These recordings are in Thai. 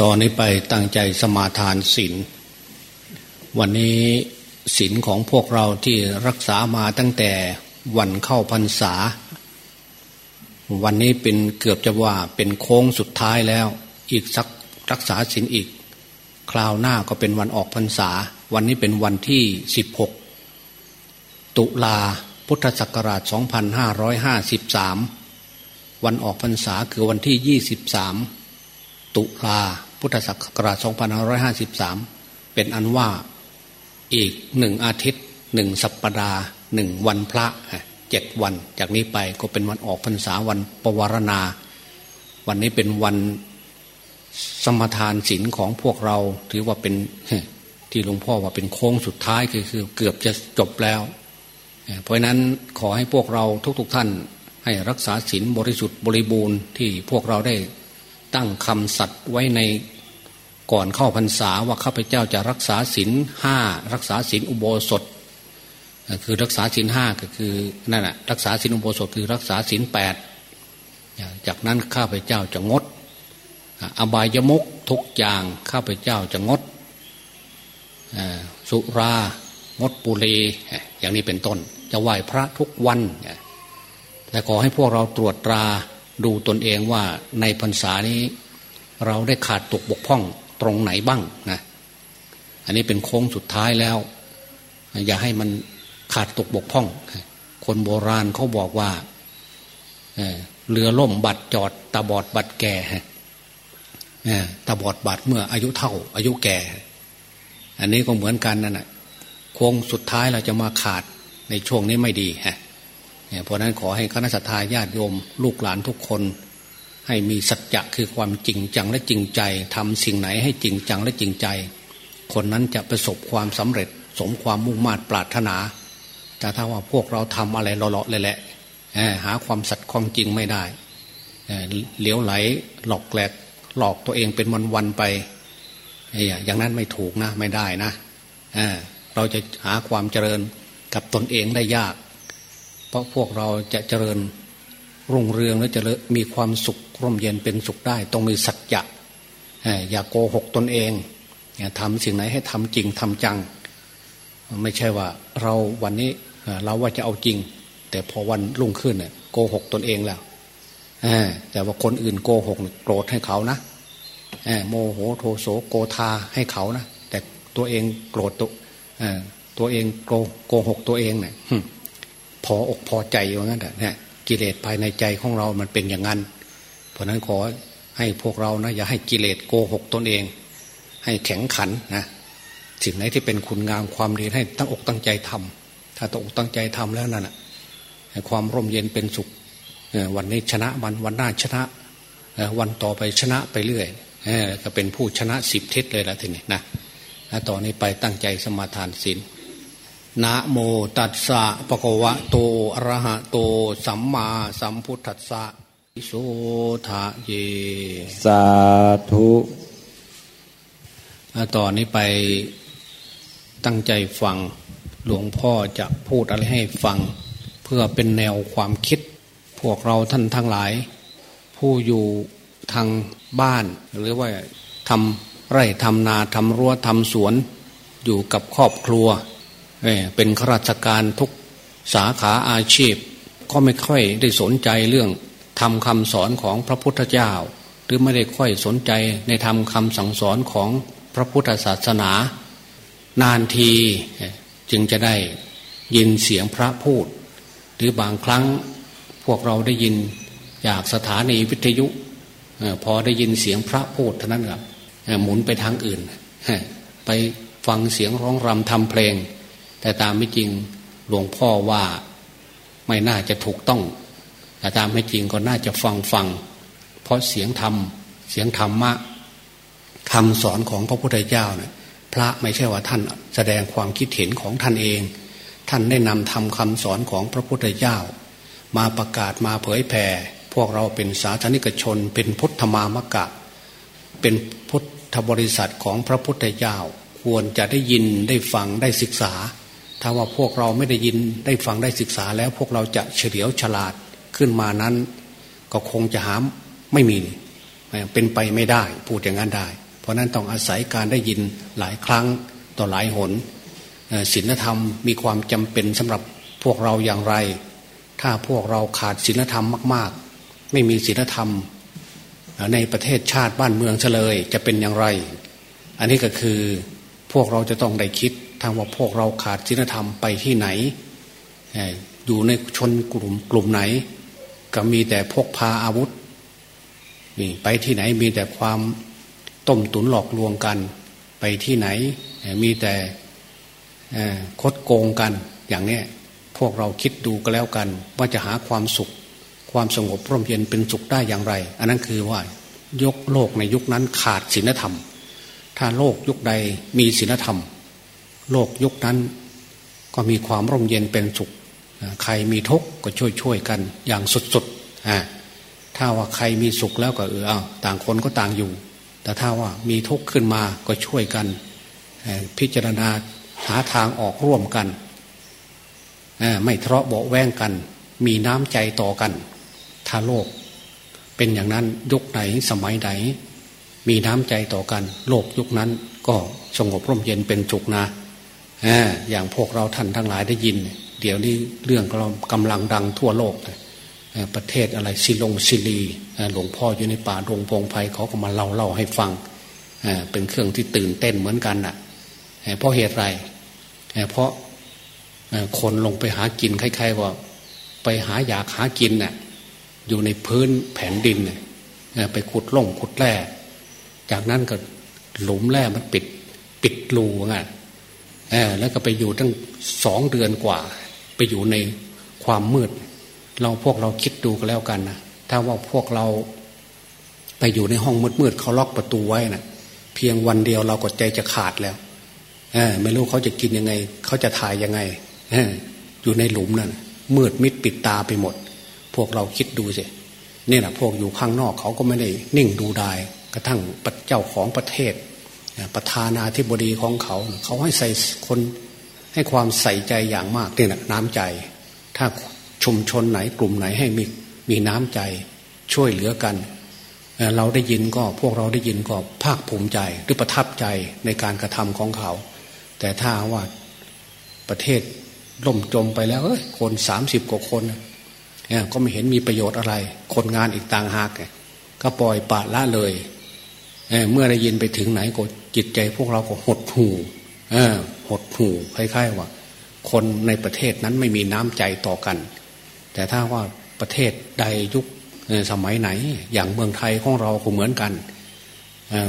ตอนนี้ไปตั้งใจสมาทานศีลวันนี้ศีลของพวกเราที่รักษามาตั้งแต่วันเข้าพรรษา วันนี้เป็นเกือบจะว่าเป็นโค้งสุดท้ายแล้ว อีกสักรักษาศีลอีก คราวหน้าก็เป็นวันออกพรรษา วันนี้เป็นวันที่ 16 ตุลาพุทธศักราช 2553 วันออกพรรษาคือวันที่ 23 ตุลาพุทธศักราช 2553 เป็นอันว่าอีกหนึ่งอาทิตย์หนึ่งสัปปดาห์หนึ่งวันพระเจ็ดวัน จากนี้ไปก็เป็นวันออกพรรษาวันปวารณา วันนี้เป็นวันสมทานศีลของพวกเราถือว่าเป็นที่หลวงพ่อว่าเป็นโค้งสุดท้ายคือคือเกือบจะจบแล้ว เพราะนั้นขอให้พวกเราทุกๆทท่านให้รักษาศีลบริสุทธิ์บริบูรณ์ที่พวกเราได้ ตั้งคำสัตว์ไว้ในก่อนเข้าพรรษาว่าข้าพเจ้าจะรักษาศีลห้ารักษาศีลอุโบสถ คือรักษาศีลห้าก็คือนั่นแหะรักษาศีลอุโบสถคือรักษาศีลแปดจากนั้นข้าพเจ้าจะงด อบายมุกทุกอย่างข้าพเจ้าจะงดสุรางดปุเรอย่างนี้เป็นต้น จะไหว้พระทุกวันแต่ขอให้พวกเราตรวจตรา ดูตนเองว่าในพรรษานี้ เราได้ขาดตกบกพร่องตรงไหนบ้างนะอันนี้เป็นโค้งสุดท้ายแล้ว อย่าให้มันขาดตกบกพร่อง คนโบราณเขาบอกว่าเรือล่มบัดจอดตาบอดบัดแก่ตาบอดบัดเมื่ออายุเท่า อายุแก่ อันนี้ก็เหมือนกันนั่นแหะโค้งสุดท้ายเราจะมาขาดในช่วงนี้ไม่ดีฮะ เพราะนั้นขอให้คณะสัตยาญาติโยม ลูกหลานทุกคน ให้มีสัจจะคือความจริงจังและจริงใจทำสิ่งไหนให้จริงจังและจริงใจ คนนั้นจะประสบความสำเร็จ สมความมุ่งมา่ปรารถนา แต่ถ้าว่าพวกเราทำอะไรเลาะเลยแหละหาความสัตย์ความจริงไม่ได้เหลียวไหลหลอกแหลกหลอกตัวเองเป็นวันๆไปอย่างนั้นไม่ถูกนะไม่ได้นะเราจะหาความเจริญกับตนเองได้ยาก เพราะพวกเราจะเจริญรุ่งเรืองและจะมีความสุขร่มเย็นเป็นสุขได้ ต้องมีสัจจะอย่าโกหกตนเองอย่าทำสิ่งไหนให้ทำจริงทำจัง ไม่ใช่ว่าเราวันนี้เราว่าจะเอาจริง แต่พอวันรุ่งขึ้นเนี่ยโกหกตนเองแล้วแต่ว่าคนอื่นโกหกโกรธให้เขานะโมโหโทโสโกธาให้เขานะแต่ตัวเองโกรธตัวตัวเองโกหกตัวเองเนี่ย พออกพอใจอย่างนั้นนะกิเลสภายในใจของเรามันเป็นอย่างนั้น เพราะนั้นขอให้พวกเรานะอย่าให้กิเลสโกหกตนเอง ให้แข็งขันนะสิ่งไหนที่เป็นคุณงามความดีให้ตั้งอกตั้งใจทำถ้าตั้งอกตั้งใจทำแล้วนั่นให้ความร่มเย็นเป็นสุขวันนี้ชนะวันวันหน้าชนะวันต่อไปชนะไปเรื่อยก็เป็นผู้ชนะสิบทิศเลยละทีนี้นะต่อนนี้ไปตั้งใจสมาทานศีล นะโมตัสสะปะกวะโตอะระหะโต สัมมาสัมพุทธัสสะโสทะเย สาธุต่อนนี้ไปตั้งใจฟังหลวงพ่อจะพูดอะไรให้ฟัง เพื่อเป็นแนวความคิด พวกเราท่านทั้งหลาย ผู้อยู่ทางบ้านหรือว่าทำไร่ทำนาทำรั้วทำสวน อยู่กับครอบครัว เป็นข้าราชการทุกสาขาอาชีพ ก็ไม่ค่อยได้สนใจเรื่องทำคำสอนของพระพุทธเจ้า หรือไม่ได้ค่อยสนใจในทำคำสั่งสอนของพระพุทธศาสนา นานทีจึงจะได้ยินเสียงพระพูด หรือบางครั้งพวกเราได้ยินจากสถานีวิทยุพอได้ยินเสียงพระพูดเท่านั้นครับหมุนไปทางอื่น ไปฟังเสียงร้องรำทำเพลง แต่ตามไม่จริงหลวงพ่อว่าไม่น่าจะถูกต้อง แต่ตามไม่จริงก็น่าจะฟังฟัง เพราะเสียงธรรม เสียงธรรมะคำสอนของพระพุทธเจ้าเนะี่ยพระไม่ใช่ว่าท่านแสดงความคิดเห็นของท่านเอง ท่านได้นำทำคำสอนของพระพุทธเจ้า มาประกาศมาเผยแผ่พวกเราเป็นสาธนิกชน เป็นพุทธมามกะ เป็นพุทธบริษัทของพระพุทธเจ้า ควรจะได้ยินได้ฟังได้ศึกษา ถ้าว่าพวกเราไม่ได้ยินได้ฟังได้ศึกษาแล้วพวกเราจะเฉลียวฉลาดขึ้นมานั้น ก็คงจะหามไม่มีเป็นไปไม่ได้พูดอย่างนั้นได้ เพราะนั้นต้องอาศัยการได้ยินหลายครั้งต่อหลายหนศีลธรรมมีความจำเป็นสำหรับพวกเราอย่างไร ถ้าพวกเราขาดศีลธรรมมาก ๆ ไม่มีศีลธรรม ในประเทศชาติบ้านเมืองเฉลยจะเป็นอย่างไร อันนี้ก็คือพวกเราจะต้องได้คิด ทางว่าพวกเราขาดศีลธรรมไปที่ไหน อยู่ในชนกลุ่มกลุ่มไหน ก็มีแต่พกพาอาวุธนี่ไปที่ไหนมีแต่ความต้มตุนหลอกลวงกัน ไปที่ไหนมีแต่คดโกงกันอย่างนี้พวกเราคิดดูก็แล้วกัน ว่าจะหาความสุข ความสงบร่มเย็นเป็นสุขได้อย่างไร อันนั้นคือว่ายกโลกในยุคนั้นขาดศีลธรรม ถ้าโลกยุคใดมีศีลธรรม โลกยุคนั้น ก็มีความร่มเย็นเป็นสุข ใครมีทุกข์ก็ช่วยช่วยกันอย่างสุดๆถ้าว่าใครมีสุขแล้วก็เออเอาต่างคนก็ต่างอยู่ แต่ถ้าว่ามีทุกข์ขึ้นมาก็ช่วยกัน พิจารณาหาทางออกร่วมกัน ไม่ทะเลาะเบาแวงกัน มีน้ำใจต่อกัน ถ้าโลก เป็นอย่างนั้นยุคไหนสมัยไหนมีน้ำใจต่อกัน โลกยุคนั้นก็สงบร่มเย็นเป็นจุกนะ อย่างพวกเราท่านทั้งหลายได้ยิน เดี๋ยวนี้เรื่องกำลังดังทั่วโลกประเทศอะไรซิลงซิลีหลวงพ่ออยู่ในป่าดงพงไพเขาก็มาเล่าเล่าให้ฟังเป็นเครื่องที่ตื่นเต้นเหมือนกันน่ะเพราะเหตุไรเพราะคนลงไปหากินคล้ายๆว่า ไปหาอยากหากินน่ะอยู่ในพื้นแผ่นดินไปขุดล่องขุดแร่จากนั้นก็หลุมแร่มันปิดปิดรูไง แล้วก็ไปอยู่ตั้งสองเดือนกว่า ไปอยู่ในความมืด เราพวกเราคิดดูก็แล้วกันนะถ้าว่าพวกเราไปอยู่ในห้องมืดๆเขาล็อกประตูไว้นะเพียงวันเดียวเราก็ใจจะขาดแล้วไม่รู้เขาจะกินยังไง เขาจะถ่ายยังไงอยู่ในหลุมนั่นมืดมิดปิดตาไปหมด พวกเราคิดดูสิเนี่แหละพวกอยู่ข้างนอกเขาก็ไม่ได้นิ่งดูได้กระทั่งเจ้าของประเทศ ประธานาธิบดีของเขา เขาให้ใส่คนให้ความใส่ใจอย่างมากเนี่แหละน้ำใจ ถ้าชุมชนไหนกลุ่มไหนให้มีมีน้ำใจช่วยเหลือกัน เราได้ยินก็พวกเราได้ยินก็ภาคภูมิใจหรือประทับใจในการกระทำของเขา แต่ถ้าว่าประเทศล่มจมไปแล้วเอคนสามสิบกว่าคนเนี่ยก็ไม่เห็นมีประโยชน์อะไร คนงานอีกต่างหากก็ปล่อยปะละเลย เมื่อได้ยินไปถึงไหนก็จิตใจพวกเราก็หดหู่หดหูคล้าย ๆ ว่า คนในประเทศนั้นไม่มีน้ำใจต่อกัน แต่ถ้าว่าประเทศใดยุคสมัยไหน อย่างเมืองไทยของเราก็เหมือนกัน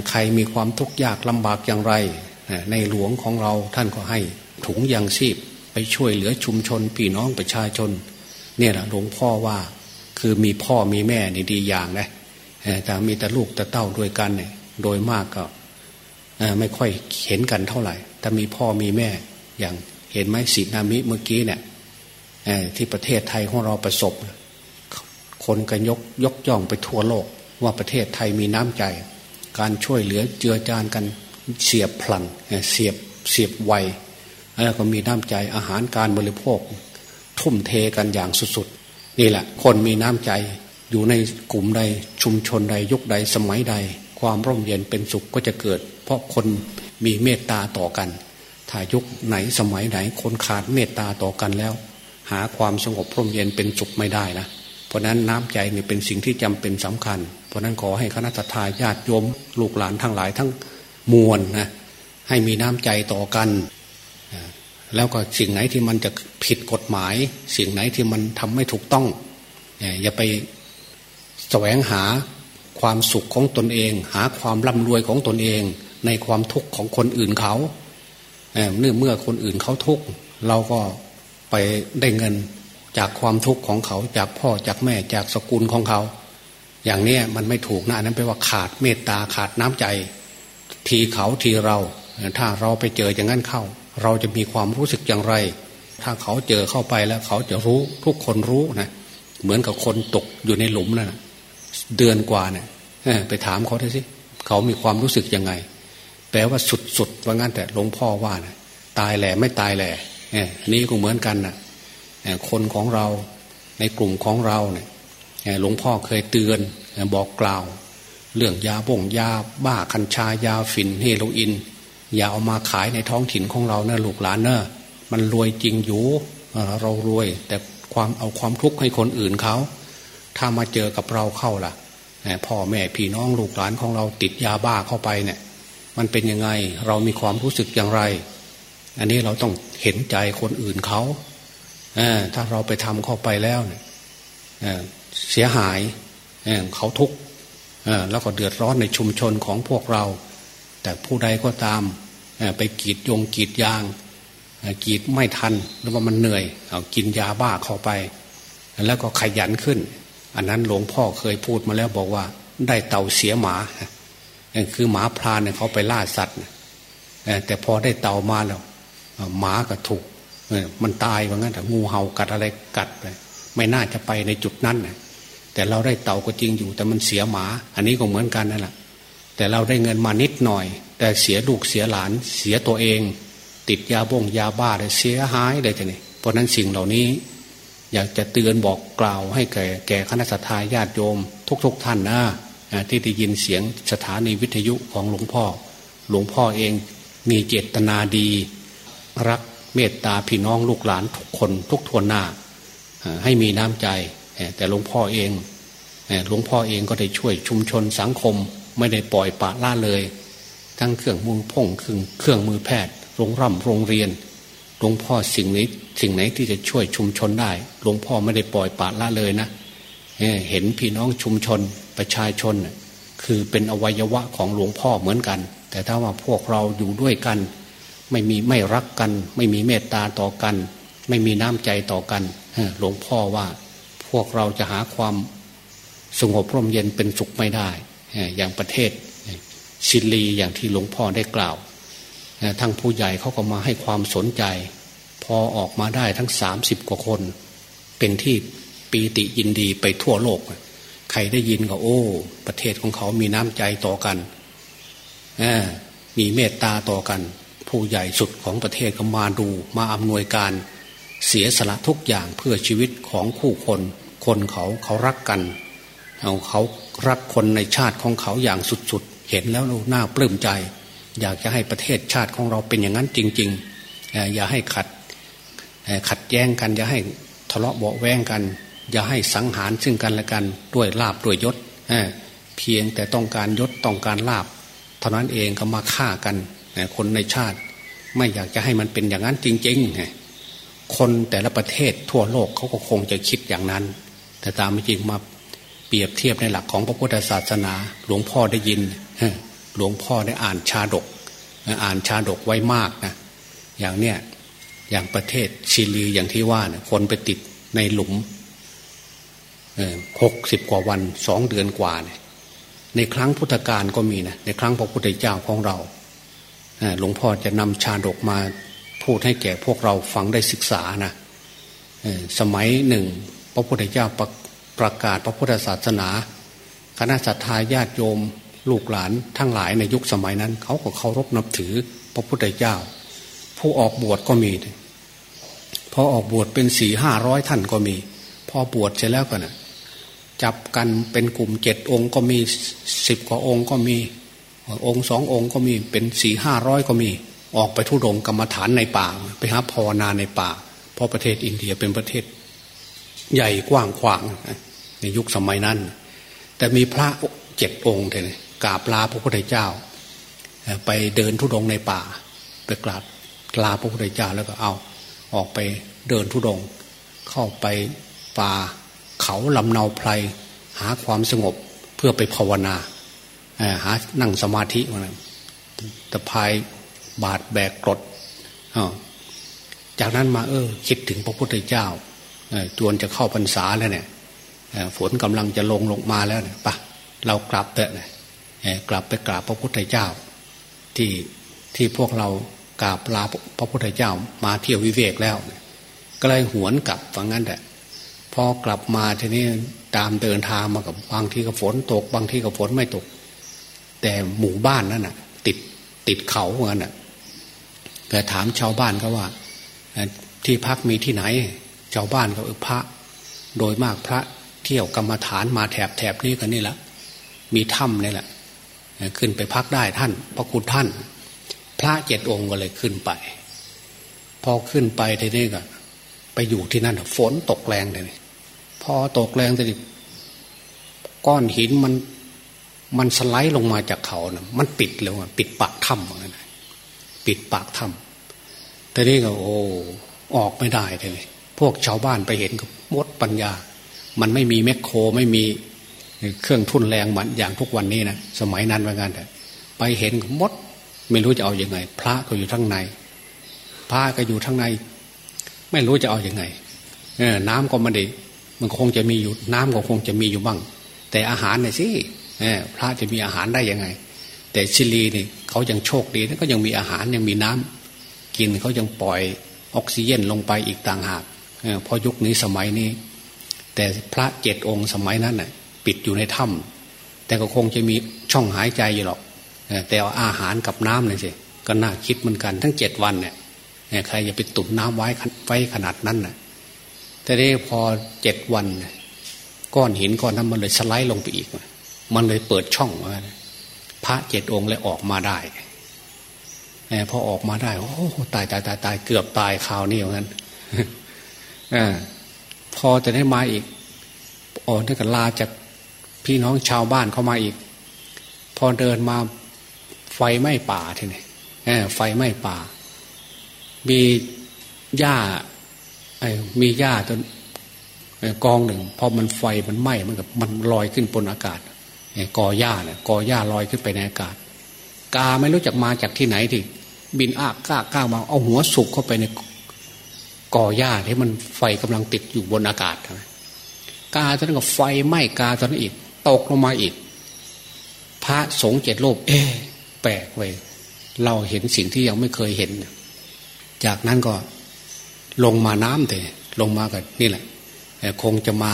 ใครมีความทุกข์ยากลำบากอย่างไร ในหลวงของเราท่านก็ให้ถุงยางชีพไปช่วยเหลือชุมชนพี่น้องประชาชน เนี่ยแหละหลวงพ่อว่าคือมีพ่อมีแม่นี่ดีอย่างนะแต่มีแต่ลูกแต่เต้าด้วยกันเนี่ย โดยมากก็ไม่ค่อยเห็นกันเท่าไหร่แต่มีพ่อมีแม่ อย่างเห็นไหมสีนามิเมื่อกี้เนี่ยที่ประเทศไทยของเราประสบ คนกันยกยกย่องไปทั่วโลก ว่าประเทศไทยมีน้ำใจ การช่วยเหลือเจือจานกันเสียบพลันเสียบเสียบไวแล้วก็มีน้ำใจอาหารการบริโภค ทุ่มเทกันอย่างสุดๆ นี่แหละ คนมีน้ำใจอยู่ในกลุ่มใดชุมชนใดยุคใดสมัยใด ความร่มเย็นเป็นสุขก็จะเกิด เพราะคนมีเมตตาต่อกันถ้ายุคไหนสมัยไหนคนขาดเมตตาต่อกันแล้ว หาความสงบร่มเย็นเป็นสุขไม่ได้นะเพราะนั้นน้ำใจนี่เป็นสิ่งที่จำเป็นสำคัญ เพราะนั้นขอให้คณะทาญาติโยมลูกหลานทั้งหลายทั้งมวลนะให้มีน้ำใจต่อกันแล้วก็สิ่งไหนที่มันจะผิดกฎหมาย สิ่งไหนที่มันทำไม่ถูกต้อง อย่าไปแสวงหา ความสุขของตนเอง หาความร่ำรวยของตนเอง ในความทุกข์ของคนอื่นเขาเนื่อเมื่อคนอื่นเขาทุกข์เราก็ไปได้เงินจากความทุกข์ของเขาจากพ่อจากแม่จากสกุลของเขา อย่างนี้มันไม่ถูกนะนั้นแปลว่าขาดเมตตาขาดน้ำใจ ทีเขาทีเรา ถ้าเราไปเจออย่างนั้นเข้า เราจะมีความรู้สึกอย่างไร ถ้าเขาเจอเข้าไปแล้วเขาจะรู้ทุกคนรู้นะเหมือนกับคนตกอยู่ในหลุมนะ่ะ เดือนกว่าเนี่ยไปถามเขาได้สิเขามีความรู้สึกยังไง แปลว่าสุดๆว่างั้นแต่หลวงพ่อว่านะตายแหล่ไม่ตายแหล่นี่ก็เหมือนกันน่ะคนของเราในกลุ่มของเราเนี่ยหลวงพ่อเคยเตือนบอกกล่าว เรื่องยาบ่งยาบ้าคัญชายาฝิ่นเฮโรอีนอย่าเอามาขายในท้องถิ่นของเราเนะลูกหลานเนะมันรวยจริงอยู่เรารวยแต่ความเอาความทุกข์ให้คนอื่นเขา ถ้ามาเจอกับเราเข้าล่ะพ่อแม่พี่น้องลูกหลานของเราติดยาบ้าเข้าไปเนี่ย มันเป็นยังไงเรามีความรู้สึกอย่างไร อันนี้เราต้องเห็นใจคนอื่นเขาถ้าเราไปทำเข้าไปแล้วเนี่ยเสียหายเขาทุกข์แล้วก็เดือดร้อนในชุมชนของพวกเรา แต่ผู้ใดก็ตามไปกีดยงกีดยางกีดไม่ทันหรือว่ามันเหนื่อย เอากินยาบ้าเข้าไป แล้วก็ขยันขึ้น อันนั้นหลวงพ่อเคยพูดมาแล้วบอกว่า ได้เต่าเสียหมาคือหมาพรานเนี่ยเขาไปล่าสัตว์แต่พอได้เต่ามาแล้วหมาก็ถูกมันตายว่างั้นแต่งูเห่ากัดอะไรกัดไปไม่น่าจะไปในจุดนั้นนแต่เราได้เต่าก็จริงอยู่ แต่มันเสียหมา อันนี้ก็เหมือนกันนั่นแหละแต่เราได้เงินมานิดหน่อย แต่เสียลูกเสียหลาน เสียตัวเอง ติดยาบ่งยาบ้าเลยเสียหายเลยทีนี้เพราะนั้นสิ่งเหล่านี้ อยากจะเตือนบอกกล่าวให้แก่แก่คณะสัตยาญาติโยม ทุกๆทท่านนะที่ได้ยินเสียงสถานีวิทยุของหลวงพ่อ หลวงพ่อเองมีเจตนาดี รักเมตตาพี่น้องลูกหลานทุกคนทุกทวนหน้า ให้มีน้ำใจ แต่หลวงพ่อเองหลวงพ่อเองก็ได้ช่วยชุมชนสังคม ไม่ได้ปล่อยปะละเลย ทั้งเครื่องมือพ่งเครื่องเครื่องมือแพทย์โรงร่ำโรงเรียน หลวงพ่อสิ่งนี้สิ่งไหนที่จะช่วยชุมชนได้ หลวงพ่อไม่ได้ปล่อยปละละเลยนะเห็นพี่น้องชุมชนประชาชน คือเป็นอวัยวะของหลวงพ่อเหมือนกัน แต่ถ้าว่าพวกเราอยู่ด้วยกัน ไม่มีไม่รักกัน ไม่มีเมตตาต่อกัน ไม่มีน้ำใจต่อกันหลวงพ่อว่าพวกเราจะหาความสงบร่มเย็นเป็นสุขไม่ได้ อย่างประเทศชิลีอย่างที่หลวงพ่อได้กล่าว ทั้งผู้ใหญ่เขาก็มาให้ความสนใจ พอออกมาได้ทั้งสามสิบกว่าคน เป็นที่ปีติยินดีไปทั่วโลก ใครได้ยินก็โอ้ ประเทศของเขามีน้ำใจต่อกันมีเมตตาต่อกัน ผู้ใหญ่สุดของประเทศก็มาดู มาอำนวยการเสียสละทุกอย่างเพื่อชีวิตของคู่คน คนเขาเขารักกันเอาเขารักคนในชาติของเขาอย่างสุดๆ เห็นแล้วน่าปลื้มใจ อยากจะให้ประเทศชาติของเราเป็นอย่างนั้นจริง ๆ อย่าให้ขัดขัดแย้งกัน อย่าให้ทะเลาะเบาแวงกัน อย่าให้สังหารซึ่งกันและกันด้วยลาบด้วยยศเพียงแต่ต้องการยศต้องการลาบเท่านั้นเองก็มาฆ่ากันคนในชาติ ไม่อยากจะให้มันเป็นอย่างนั้นจริงๆคนแต่ละประเทศทั่วโลกเขาก็คงจะคิดอย่างนั้น แต่ตามจริงมาเปรียบเทียบในหลักของพระพุทธศาสนา หลวงพ่อได้ยิน หลวงพ่อได้อ่านชาดก อ่านชาดกไว้มากนะอย่างเนี้ยอย่างประเทศชิลีอย่างที่ว่าเนี่ยคนไปติดในหลุมหกสิบกว่าวันสองเดือนกว่าเนี่ยในครั้งพุทธกาลก็มีนะในครั้งพระพุทธเจ้าของเราหลวงพ่อจะนำชาดกมาพูดให้แก่พวกเราฟังได้ศึกษานะสมัยหนึ่ง พระพุทธเจ้าประประกาศพระพุทธศาสนา คณะสัตยาญาติโยม ลูกหลานทั้งหลายในยุคสมัยนั้น เขาก็เคารพนับถือพระพุทธเจ้า ผู้ออกบวชก็มีพอออกบวชเป็นสี่ห้าร้อยท่านก็มี พอบวชเสร็จแล้วก็นะจับกันเป็นกลุ่มเจ็ดองค์ก็มีสิบกว่าองค์ก็มี องค์สององค์ก็มีเป็นสี่ห้าร้อยก็มี ออกไปทุดงกรรมฐานในป่า ไปหาภาวนาในป่า เพราะประเทศอินเดียเป็นประเทศ ใหญ่กว้างขวางในยุคสมัยนั้น แต่มีพระเจ็ดองค์เลย กราบลาพระพุทธเจ้า ไปเดินทุดงในป่า ไปกราบลาพระพุทธเจ้าแล้วก็เอาออกไปเดินทุดง เข้าไปป่าเขาลำเนาไพรหาความสงบเพื่อไปภาวนาหานั่งสมาธิมาตะพายบาดแบกกรดจากนั้นมาเออ คิดถึงพระพุทธเจ้าจวนจะเข้าพรรษาแล้วเนี่ยฝนกำลังจะลงลงมาแล้วเนี่ยปะเรากลับเถอะ กลับไปกราบพระพุทธเจ้า ที่ที่พวกเรากราบลาพระพุทธเจ้ามาเที่ยววิเวกแล้ว ก็เลยหวนกลับฝังนั้นแหละพอกลับมาทีนี้ตามเดินทางมากับบางที่ก็ฝนตก บางที่ก็ฝนไม่ตก แต่หมู่บ้านนั้นน่ะ ติดติดเขาเหมือนกันน่ะก็ถามชาวบ้านก็ว่าที่พักมีที่ไหน ชาวบ้านก็เออพระ โดยมากพระเที่ยวกรรมฐานมาแถบแถบนี้กันนี่แหละมีถ้ำนี่แหละ ขึ้นไปพักได้ท่าน พระคุณท่าน พระเจ็ดองค์ก็เลยขึ้นไป พอขึ้นไปทีนี้ก็ไปอยู่ที่นั่นฝนตกแรงเลยพอตกแรงทีนี้ก้อนหินมัน มันสไลด์ลงมาจากเขานะมันปิดเลยว่าปิดปากถ้ำเหมือนกันปิดปากถ้ำแต่นี่ก็โอ้ออกไม่ได้เลยพวกชาวบ้านไปเห็นก็มดปัญญา มันไม่มีแมคโครไม่มี เครื่องทุ่นแรงเหมือนอย่างทุกวันนี้นะสมัยนั้นเหมือนกันแต่ไปเห็นมดไม่รู้จะเอาอยัางไง พระก็อยู่ทั้งในพระก็อยู่ทั้งใน ไม่รู้จะเอาอยัางไงเออน้ำก็มันดีมันคงจะมีอยู่น้ำก็คงจะมีอยู่บ้าง แต่อาหารเนี่ยสิพระจะมีอาหารได้ยังไง แต่ชิลีนี่เขายังโชคดีนะก็ยังมีอาหารยังมีน้ำกินเขายังปล่อยออกซิเจนลงไปอีกต่างหากเพราะยุคนี้สมัยนี้ แต่พระเจ็ดองค์สมัยนั้นน่ะ ปิดอยู่ในถ้ำแต่ก็คงจะมีช่องหายใจอยู่หรอกแต่อาหารกับน้ำเลยสิก็น่าคิดเหมือนกันทั้งเจ็ดวันเนี่ยใครจะไปตุนน้ำไว้ไว้ขนาดนั้นน่ะแต่นี้พอเจ็ดวัน ก้อนหินก้อนนั้นมันเลยสไลด์ลงไปอีก มันเลยเปิดช่องมาพระเจ็ดองค์เลยออกมาได้พอออกมาได้โอ้ตายตายตายตายเกือบตายคราวนี้เหมือนกันพอจะได้มาอีกอ๋อนี่ก็ลาจาก พี่น้องชาวบ้านเข้ามาอีก พอเดินมาไฟไหม้ป่าทีนี้ไฟไหม้ป่า มีหญ้ามีหญ้าต้นกองหนึ่งพอมันไฟมันไหม้มันกับมันลอยขึ้นบนอากาศกอหญ้าเนี่ยกอหญ้าลอยขึ้นไปในอากาศ กาไม่รู้จักมาจากที่ไหนที่บินอากก้าก้ามาเอาหัวสุกเข้าไปในกอหญ้าที่มันไฟกำลังติดอยู่บนอากาศกาตอนนั้นก็ไฟไหม้กาตอนนั้นอีก ตกลงมาอีก พระสงฆ์เจ็ดโลกเอ๊แปลกเว้ยเราเห็นสิ่งที่ยังไม่เคยเห็น จากนั้นก็ลงมาน้ำเถอะลงมากันนี่แหละคงจะมา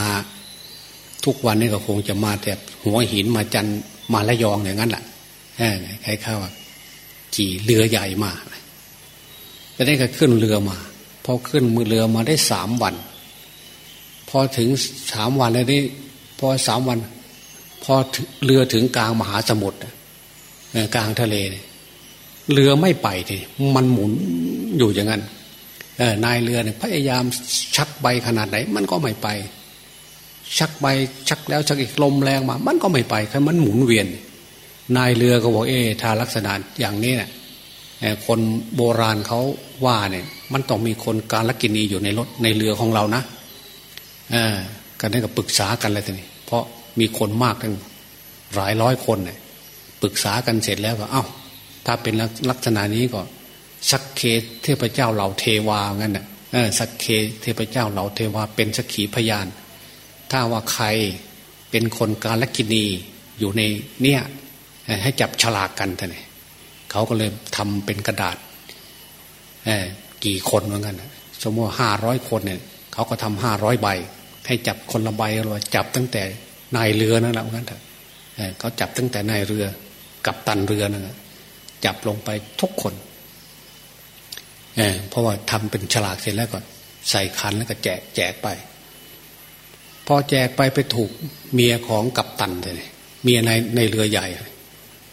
ทุกวันนี้ก็คงจะมาแต่หัวหินมาจันมาละยองอย่างนั้นแหละใครเข้าขี่เรือใหญ่มาแต่ได้ก็ขึ้นเรือมาพอขึ้นมือเรือมาได้สามวัน พอถึงสามวันแล้วนี่พอสามวัน พอเรือถึงกลางมหาสมุทรกลางทะเลเรือไม่ไปทีมันหมุนอยู่อย่างนั้นนายเรือเนี่ยพยายามชักใบขนาดไหน มันก็ไม่ไป ชักใบชักแล้วชักอีกลมแรงมา มันก็ไม่ไปแค่มันหมุนเวียน นายเรือก็บอกเอถ้าลักษณะอย่างนี้เนี่ยคนโบราณเขาว่าเนี่ยมันต้องมีคนการลักกินีอยู่ในรถในเรือของเรานะเออกันนี้ก็ปรึกษากันเลยทีนี้เพราะ มีคนมากทั้งหลายร้อยคนเนี่ยปรึกษากันเสร็จแล้วก็เอา้า ถ้าเป็นลักษณะนี้ก็ สักเคเทพเจ้าเหล่าเทวางั้นน่ะสักเคเทพเจ้าเหล่าเทวา เป็นสักขีพยาน ถ้าว่าใครเป็นคนกาลกินีอยู่ในเนี่ยให้จับฉลากกันท่านเเขาก็เลยทำเป็นกระดาษกี่คนเหมือนกันสมมติห้าร้อยคนเนี่ยเขาก็ทำห้าร้อยใบ ให้จับคนละใบเราจับตั้งแต่ นายเรือนั่นแหละเหมือนกันเขาจับตั้งแต่นายเรือกับตันเรือนั่นแหะจับลงไปทุกคนเเพราะว่าทำเป็นฉลากเสร็จแล้วก็ใส่คันแล้วก็แจกแจกไป พอแจกไปไปถูกเมียของกัปตันเลยเมียในในเรือใหญ่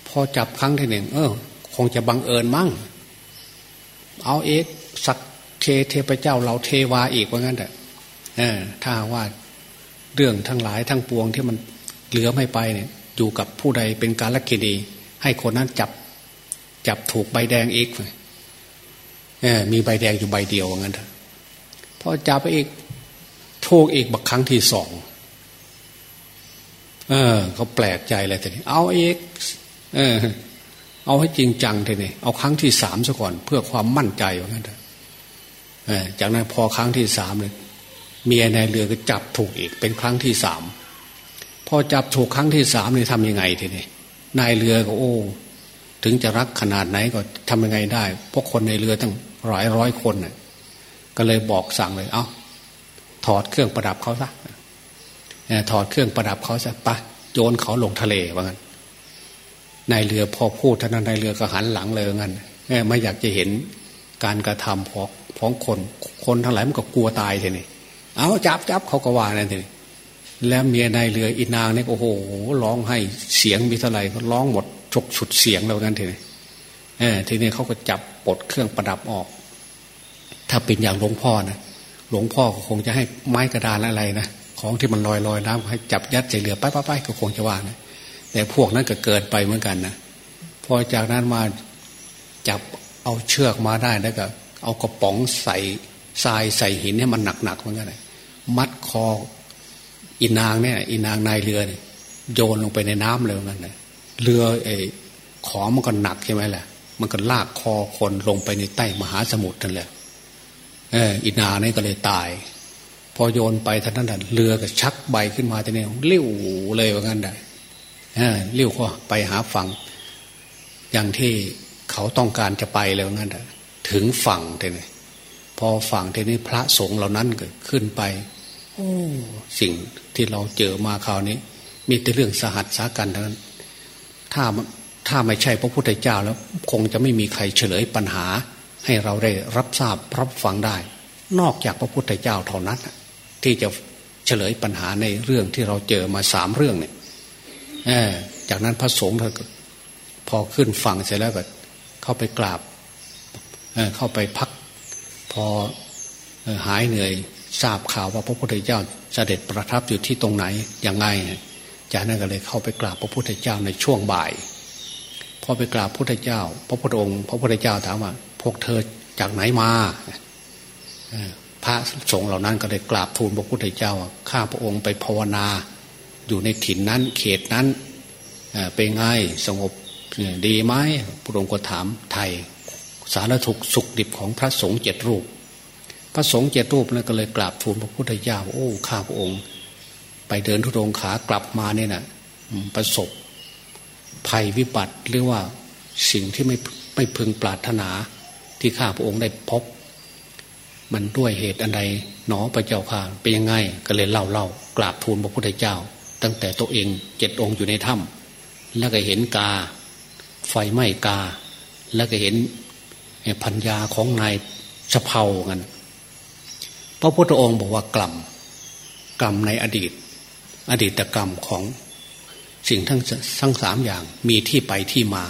พอจับครั้งที่หนึ่งเออ คงจะบังเอิญมั่งเอาเอกสักเคเทพเจ้าเราเทวาอีกว่างั้นแต่เออถ้าว่า เรื่องทั้งหลายทั้งปวงที่มันเหลือไม่ไปเนี่ยอยู่กับผู้ใดเป็นการลักกินีให้คนนั้นจับจับถูกใบแดงอีกมีใบแดงอยู่ใบเดียวงั้นเถอะพอจับไปอีกโชคอีกบักครั้งที่สองเออเขาแปลกใจเลยทีนี้เอาเอกเออ เอาให้จริงจังทีนี้เอาครั้งที่สามซะก่อน เพื่อความมั่นใจว่างั้นเถอะจากนั้นพอครั้งที่สามเลย เมียในเรือก็จับถูกอีกเป็นครั้งที่สามพอจับถูกครั้งที่สามเนี่ยทำยังไงทีนี้นายเรือก็โอ้ ถึงจะรักขนาดไหนก็ทำยังไงได้เพราะคนในเรือตั้งหลายร้อยคนน่ะก็เลยบอกสั่งเลย เอา้าถอดเครื่องประดับเขาซะถอดเครื่องประดับเขาซะปะโยนเขาลงทะเลว่างั้นนายเรือพอพูดท่านั้นนายเรือก็หันหลังเลยงั้นไม่อยากจะเห็นการกระทำของของคน คนทั้งหลายมันก็กลัวตายทีนี่ เอาจับจับเขาก็ว่านั่นทีนี่แล้วเมียนายเรืออีนางเนี่ยโอ้โหร้องให้เสียงมีเท่าไหร่ก็ร้องหมดชกฉุดเสียงแล้วกันทีนี้เออทีนี้เขาก็จับปลดเครื่องประดับออก ถ้าเป็นอย่างหลวงพ่อนะหลวงพ่อก็คงจะให้ไม้กระดานอะไรนะของที่มันลอยลอยน้ำให้จับยัดใส่เรือไปไปไปก็คงจะว่านะแต่พวกนั้นก็เกินไปเหมือนกันนะพอจากนั้นมาจับเอาเชือกมาได้แล้วก็ เอากระป๋องใส่ทรายใส่หินให้มันหนักๆเหมือนกันเลย มัดคออินางเนี่ยอินางนายเรือเนี่ยโยนลงไปในน้ำเลยเหมือนกันเลยเรือไอ้ของมันก็หนักใช่ไหมล่ะ มันก็ลากคอคนลงไปในใต้มหาสมุทรนั่นแหละเอออินาเนี่ก็เลยตาย พอโยนไปท่านั้นเรือก็ชักใบขึ้นมาแต่เนี่ยเลี้ยวเลยว่างั้นได้เลี้ยวก็ไปหาฝั่งอย่างที่เขาต้องการจะไปเลยว่างั้นถึงฝั่งเท่เนี่ พอฝั่งเท่นี้พระสงฆ์เหล่านั้นก็ขึ้นไปโอ้สิ่งที่เราเจอมาคราวนี้ มีแต่เรื่องสหัสสากันเท่านั้น ถ้าถ้าไม่ใช่พระพุทธเจ้าแล้ว คงจะไม่มีใครเฉลยปัญหา ให้เราได้รับทราบรับฟังได้ นอกจากพระพุทธเจ้าเท่านั้นที่จะเฉลยปัญหาในเรื่องที่เราเจอมาสามเรื่องเนี่ยจากนั้นพระสงฆ์พอขึ้นฝั่งเสร็จแล้วก็เข้าไปกราบเข้าไปพัก พอหายเหนื่อยทราบข่าวว่าพระพุทธเจ้าเสด็จประทับอยู่ที่ตรงไหนย่างไงจากนั้นก็เลยเข้าไปกราบพระพุทธเจ้าในช่วงบ่ายพอไปกราบพระพุทธเจ้า พระพุทธองค์ พระพุทธเจ้าถามว่าพวกเธอจากไหนมาพระสงฆ์เหล่านั้นก็เลยกราบทูลพระพุทธเจ้าข้าพระองค์ไปภาวนา อยู่ในถิ่นนั้นเขตนั้นเป็นไงสงบดีไหมพระองค์ก็ถามไทย สารถุกสุขดิบของพระสงฆ์เจ็ดรูป พระสงฆ์เจ็ดรูปนั้นก็เลยกราบทูลพระพุทธเจ้าโอ้ข้าพระองค์ ไปเดินทุดงขากลับมาเนี่ยนะประสบ ภัยวิบัติหรือว่าสิ่งที่ไม่ไม่พึงปรารถนาที่ข้าพระองค์ได้พบ มันด้วยเหตุอันใดหนอพระเจ้าค่ะเป็นยังไงก็เลยเล่าเล่ากราบทูลพระพุทธเจ้า ตั้งแต่ตัวเองเจ็ดองค์อยู่ในถ้ำแล้วก็เห็นกา ไฟไหม้กา แล้วก็เห็น พัญญาของนายสะเพากันพระพุทธองค์บอกว่ากรรมกรรมในอดีต อดีตกรรมของสิ่งทั้งทั้งสามอย่างมีที่ไปที่มา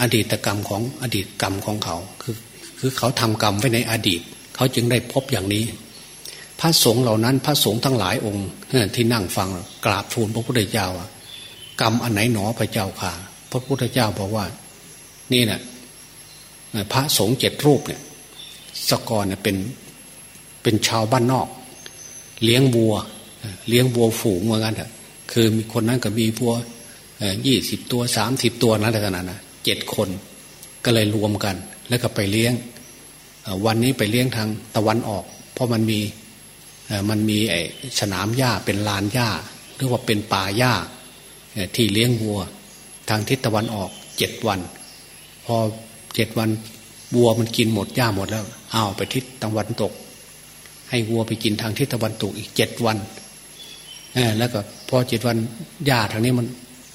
อดีตกรรมของอดีตกรรมของเขา คือคือเขาทำกรรมไว้ในอดีต เขาจึงได้พบอย่างนี้ พระสงฆ์เหล่านั้นพระสงฆ์ทั้งหลายองค์ที่นั่งฟังกราบทูลพระพุทธเจ้ากรรมอันไหนหนอพระเจ้าค่ะ พระพุทธเจ้าบอกว่า นี่นะ พระสงฆ์เจ็ดรูปเนี่ยสกรเนี่ยเป็นเป็นชาวบ้านนอก เลี้ยงวัว เลี้ยงวัวฝูงเหมือนกันเถอะคือมีคนนั้นก็มีวัวยี่สิบตัวสามสิบตัวนั่นขนาดนะเจ็ดคนก็เลยรวมกัน แล้วก็ไปเลี้ยง วันนี้ไปเลี้ยงทางตะวันออก เพราะมันมีมันมีไอ้สนามหญ้าเป็นลานหญ้าหรือว่าเป็นป่าหญ้าที่เลี้ยงวัว ทางทิศตะวันออกเจ็ดวัน พอ เจ็ดวันวัวมันกินหมดหญ้าหมดแล้วเอาไปทิศตะวันตก ให้วัวไปกินทางทิศตะวันตกอีกเจ็ดวันแล้วก็พอเจ็ดวันหญ้าทางนี้มัน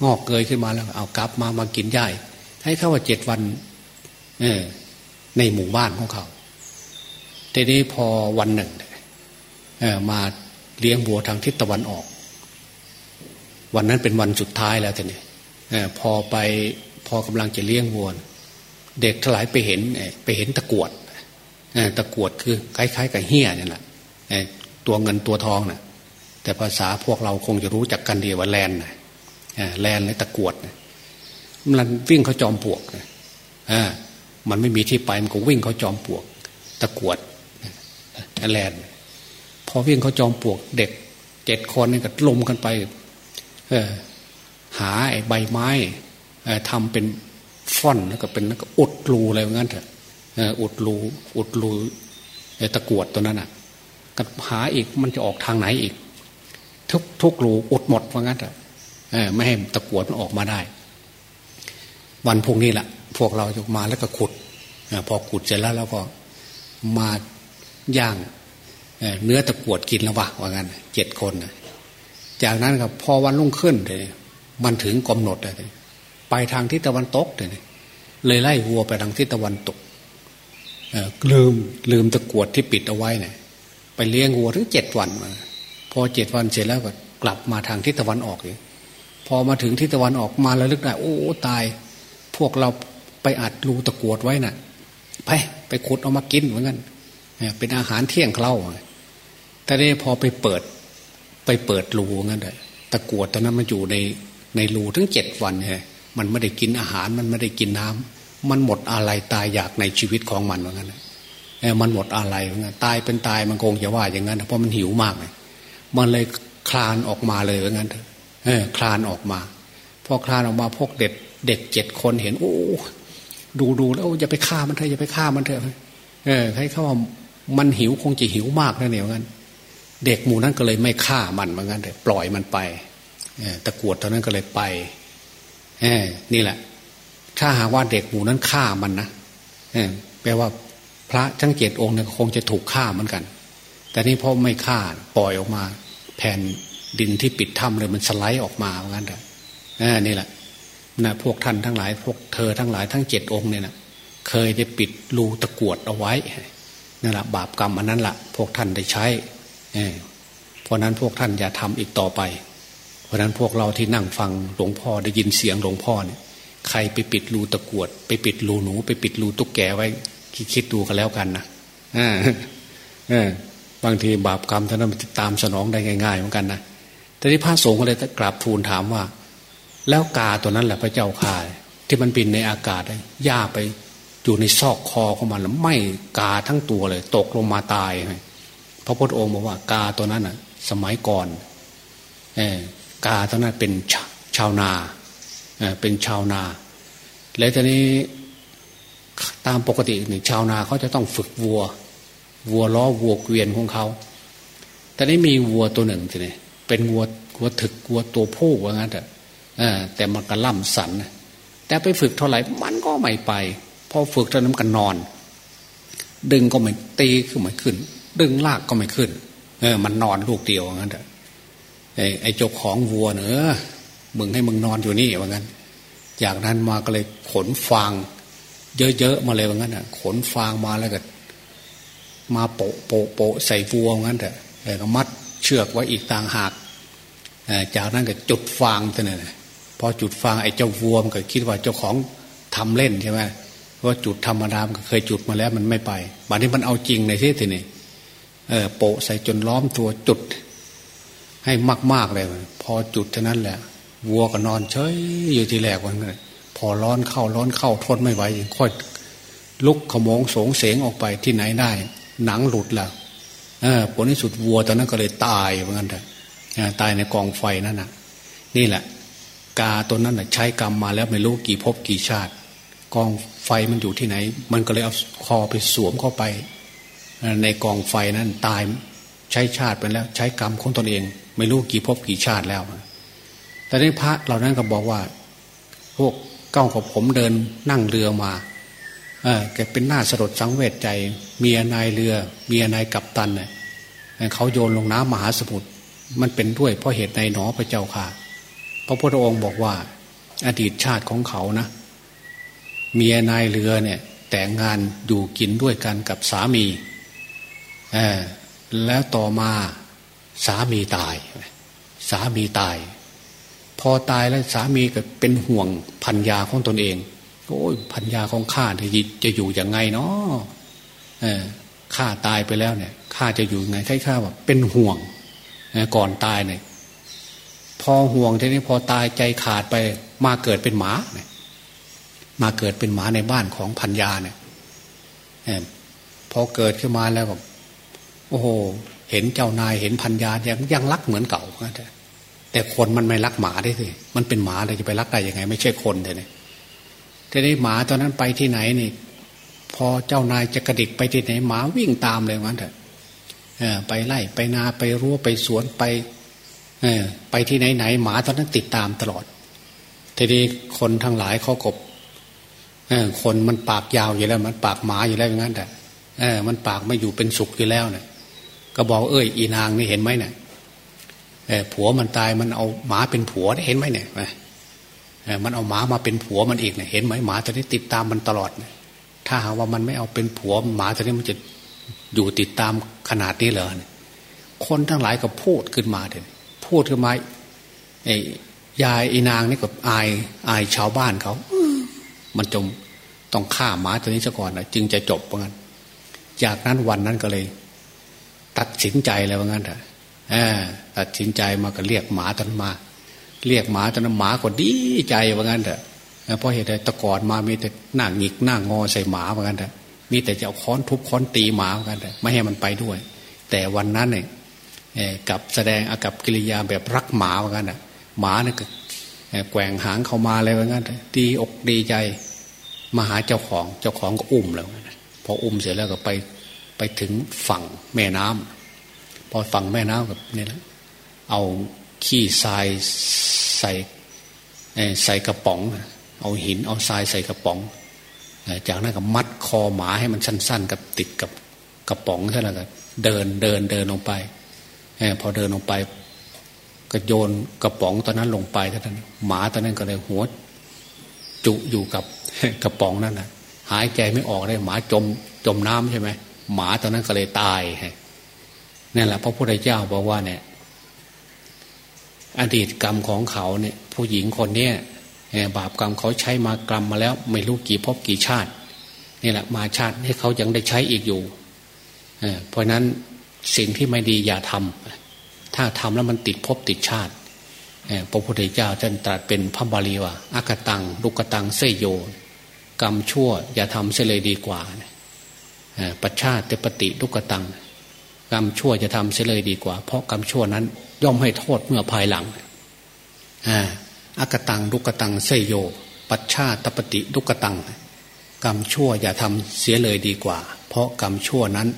งอกเกยขึ้นมาแล้ว เอากลับมามากินหญ้าให้เข้าว่าเจ็ดวันในหมู่บ้านของเขาทีนี้พอวันหนึ่งมาเลี้ยงบัวทางทิศตะวันออก วันนั้นเป็นวันสุดท้ายแล้วทีนี้พอไปพอกำลังจะเลี้ยงวัว เด็กทั้งหลายไปเห็นไปเห็นตะกวดตะกวดคือคล้ายๆกับเฮี้ยนี่แหละตัวเงินตัวทองนะ่ะ แต่ภาษาพวกเราคงจะรู้จักกันดีว่าแลนนะแลนและตะกวดมันวิ่งเขาจอมปลวกนะมันไม่มีที่ไปมันก็วิ่งเขาจอมปลวก ตะกวดแลนพอวิ่งเขาจอมปลวก เด็กเจ็ดคนนี่ก็ลมกันไปเอหาไอ้ใบไม้ทำเป็น ฟ่อนแล้วก็เป็นแล้วก็อุดรูอะไรอย่างนั้นเถอะอุดรูอุดรูตะกวดตัวนั้นอะก็หาอีกมันจะออกทางไหนอีก ทุกทุกรูอุดหมดว่างั้นเถอะไม่ให้ตะกวดมันออกมาได้ วันพรุ่งนี้แหละพวกเราจะมาแล้วก็ขุดพอขุดเสร็จแล้วเราก็มาย่างเนื้อตะกวดกินแล้ววะว่างั้นเจ็ดคนจากนั้นก็พอวันรุ่งขึ้นเลยมันถึงกำหนดเลย ไปทางทิศตะวันตกเลยเลยไล่วัวไปทางทิศตะวันตกลืมลืมตะกวดที่ปิดเอาไว้เนี่ยไปเลี้ยงวัวถึงเจ็ดวันมาพอเจ็ดวันเสร็จแล้วก็กลับมาทางทิศตะวันออกเลยพอมาถึงทิศตะวันออกมาแล้วลึกได้โอ้ตาย พวกเราไปอัดรูตะกวดไว้น่ะ ไปไปขุดเอามากินเหมือนกันเป็นอาหารเที่ยงเราแต่นี่พอไปเปิด ไปเปิดรูงั้นเลยตะกวดตอนนั้นมันอยู่ในในรูทั้งเจ็ดวันเลย มันไม่ได้กินอาหารมันไม่ได้กินน้ำมันหมดอะไรตายอยากในชีวิตของมันเหมือนกันมันหมดอะไรเหมือนกันตายเป็นตายมันคงจะว่าอย่างนั้นเพราะมันหิวมากเลยมันเลยคลานออกมาเลยเหมือนกันเออคลานออกมาพอคลานออกมาพวกเด็กเด็กเจ็ดคนเห็นโอ้ดูดูแล้วอย่าไปฆ่ามันเถอะอย่าไปฆ่ามันเถอะเออให้เขาว่ามันหิวคงจะหิวมากนะเนี่ยเหมือนกันเด็กหมู่นั้นก็เลยไม่ฆ่ามันเหมือนกันแต่ปล่อยมันไปตะกวดตอนนั้นก็เลยไป นี่แหละ ถ้าหากว่าเด็กหมู่นั้นฆ่ามันนะแปลว่าพระทั้งเจ็ดองค์เนี่ยคงจะถูกฆ่าเหมือนกัน แต่นี่พอไม่ฆ่าปล่อยออกมา แผ่นดินที่ปิดถ้ำเลยมันสไลด์ออกมาเหมือนกันเถอะนี่แหละนะพวกท่านทั้งหลาย พวกเธอทั้งหลายทั้งเจ็ดองค์เนี่ยนะเคยได้ปิดรูตะกวดเอาไว้นั่นแหละบาปกรรมอันนั้นละ่ะ พวกท่านได้ใช้เพราะนั้นพวกท่านอย่าทำอีกต่อไป เพราะนั้นพวกเราที่นั่งฟังหลวงพ่อได้ยินเสียงหลวงพ่อเนี่ยใครไปปิดรูตะกวด ไปปิดรูหนู ไปปิดรูตุ๊กแกไว้ คิดดูกันแล้วกันนะอ่าบางทีบาปกรรมท่านนั้นตามสนองได้ง่าย ๆ เหมือนกันนะแต่ที่พระสงฆ์เลยกราบทูลถามว่า แล้วกาตัวนั้นแหละพระเจ้าข่าที่มันบินในอากาศย่าไปอยู่ในซอกคอของมันแล้วไม่กาทั้งตัวเลย ตกลงมาตาย พระพุทธองค์บอกว่ากาตัวนั้นอะ สมัยก่อน เอ กาตัวนั้นเป็นชาวนาเเป็นชาวนา แล้วตอนนี้ตามปกติหนึ่งชาวนาเขาจะต้องฝึกวัว วัวล้อวัวเกวียนของเขาแต่นี้มีวัวตัวหนึ่งทีนี้เป็นวัววัวถึกวัวตัวผู้ว่างั้นแต่แต่มันก็ล่ำสัน แต่ไปฝึกเท่าไหร่มันก็ไม่ไปพอฝึกเท่านั้นกันนอน ดึงก็ไม่ตีก็ไม่ขึ้น ดึงลากก็ไม่ขึ้น เออ มันนอนลูกเดียวว่างั้นแต่ ไอ้เจ้าของวัวเนอะมึงให้มึงนอนอยู่นี่ว่างั้น จากนั้นมาก็เลยขนฟาง เยอะๆมาเลยว่างั้นอะ ขนฟางมาแล้วก็ มาโปะโปะโปะใส่วัวงั้นเถอะแล้วก็มัดเชือกไว้อีกต่างหากจากนั้นก็จุดฟางเท่านั้นพอจุดฟางไอ้เจ้าวัวมันก็คิดว่าเจ้าของทำเล่นใช่ไหมว่าจุดธรรมดามันเคยจุดมาแล้วมันไม่ไปบัดนี้มันเอาจริงในที่ทีนี้เออโปะใส่จนล้อมตัวจุด ให้มาก ๆเลย พอจุดเท่านั้นแหละ วัวก็นอนเฉยอยู่ที่แรกวันนั้นพอร้อนเข้าร้อนเข้าทนไม่ไหวค่อยลุกขโมงสงเสงออกไปที่ไหนได้ หนังหลุดแล้วอผลที่สุดวัวตอนนั้นก็เลยตายเหมือนกันเถอะตายในกองไฟนั่นน่ะ นี่แหละ กาตัวนั้นใช้กรรมมาแล้วไม่รู้กี่ภพกี่ชาติ กองไฟมันอยู่ที่ไหน มันก็เลยเอาคอไปสวมเข้าไป ในกองไฟนั้นตาย ใช้ชาติไปแล้ว ใช้กรรมของตนเอง ไม่รู้กี่ภพกี่ชาติแล้ว แต่ในพระเหล่านั้นก็บอกว่า พวกเก้ากับผมเดินนั่งเรือมาเออแกเป็นหน้าสลดสังเวชใจ เมียนายเรือ เมียนายกัปตันเนี่ยเขาโยนลงน้ำมหาสมุทรมันเป็นด้วยเพราะเหตุในหนอพระเจ้าค่ะ พระพุทธองค์บอกว่า อดีตชาติของเขานะ เมียนายเรือเนี่ย แต่งงานอยู่กินด้วยกันกับสามีเออ แล้วต่อมาสามีตาย สามีตาย พอตายแล้วสามีก็เป็นห่วงพันยาของตนเองโอ้ยพันยาของข้าจะอยู่ยังไงเนาะข้าตายไปแล้วเนี่ยข้าจะอยู่ยังไงใครข้าว่าเป็นห่วงก่อนตายเนี่ยพอห่วงทีนี้พอตายใจขาดไปมาเกิดเป็นหมาเนี่ยมาเกิดเป็นหมาในบ้านของพันยาเนี่ยพอเกิดขึ้นมาแล้วก็ โอ้โหเห็นเจ้านายเห็นพันยายังยังรักเหมือนเก่าแต่คนมันไม่รักหมาได้สิมันเป็นหมาเลยจะไปรักได้ยังไง ไม่ใช่คนเลยเนี่ยทีนี้หมาตอนนั้นไปที่ไหนนี่ พอเจ้านายจะกระดิกไปที่ไหนหมาวิ่งตามเลยมันเถอะไปไล่ไปนาไปรั้วไปสวนไปไปที่ไหนไหนหมาตอนนั้นติดตามตลอด ทีนี้คนทั้งหลายเขากบคนมันปากยาวอยู่แล้ว มันปากหมาอยู่แล้วอย่างนั้นแต่มันปากไม่อยู่เป็นสุขอยู่แล้วเนี่ย ก็บอกเอ้ยอีนางนี่เห็นไหมเนี่ยผัวมันตายมันเอาหมาเป็นผัวเห็นไหมเนี่ยมันเอาหมามาเป็นผัวมันอีกเนี่ยเห็นไหมหมาตัวนี้ติดตามมันตลอด ถ้าหากว่ามันไม่เอาเป็นผัวหมาตัวนี้มันจะอยู่ติดตามขนาดนี้เหรอคนทั้งหลายก็พูดขึ้นมาเลยพูพูดขึ้นมาไอ้ยายอีนางนี่ก็อายอายชาวบ้านเขา มันจมต้องฆ่าหมาตัวนี้ซะก่อนนะจึงจะจบว่างั้นจากนั้นวันนั้นก็เลย ตัดสินใจเลยว่างั้นเถอะตัดสินใจมาก็เรียกหมาตนมา เรียกหมาตนหมาก็ดีใจว่างั้นเถอะเพราะเหตุใดตะกอนมามีแต่หน้าหงิกหน้างอใส่หมาว่างั้นเถอะมีแต่จะเอาค้อนทุบค้อนตีหมาว่างั้นเถอะไม่ให้มันไปด้วย แต่วันนั้นเนี่ยกับแสดงอากับกิริยาแบบรักหมาว่างั้นเถอะหมาเนี่ยแกว่งหางเข้ามาเลยว่างั้นดีอกดีใจมาหาเจ้าของเจ้าของก็อุ้มแล้วพออุ้มเสร็จแล้วก็ไป ไปถึงฝั่งแม่น้ำพอฝั่งแม่น้ำกับนี่แหละเอาขี้ทรายใส่ใส่กระป๋อง เอาหินเอาทรายใส่กระป๋อง จากนั้นก็มัดคอหมาให้มันสั้น ๆ กับติดกับกระป๋องใช่ไหมก็เดินเดินเดินลงไปพอเดินลงไปก็โยนกระป๋องตอนนั้นลงไปเท่านั้นหมาตอนนั้นก็เลยหัวจุอยู่กับกระป๋องนั่นนะหายใจไม่ออกเลยหมาจมจมน้ำใช่ไหม หมาตอนนั้นก็เลยตายนี่แหละพระพุทธเจ้าบอกว่าเนี่ย อดีตกรรมของเขาเนี่ย ผู้หญิงคนเนี้ยบาปกรรมเขาใช้มากรรมมาแล้ว ไม่รู้กี่พบกี่ชาตินี่แหละมาชาติให้เขายังได้ใช้อีกอยู่เพราะนั้นสิ่งที่ไม่ดีอย่าทำถ้าทำแล้วมันติดพบติดชาติพระพุทธเจ้าท่านตรัสเป็นพระบาลีว่าอากตังลุกตังเสยโย กรรมชั่ว อย่าทำเสียเลยดีกว่า ปัจชาติปฏิลุกตังกรรมชั่วจะทำเสียเลยดีกว่า เพราะกรรมชั่วนั้น ย่อมให้โทษเมื่อภายหลังอากตังลุกตังเสยโย ปัจชาตปฏิลุกตัง กรรมชั่วอย่าทำเสียเลยดีกว่า เพราะกรรมชั่วนั้น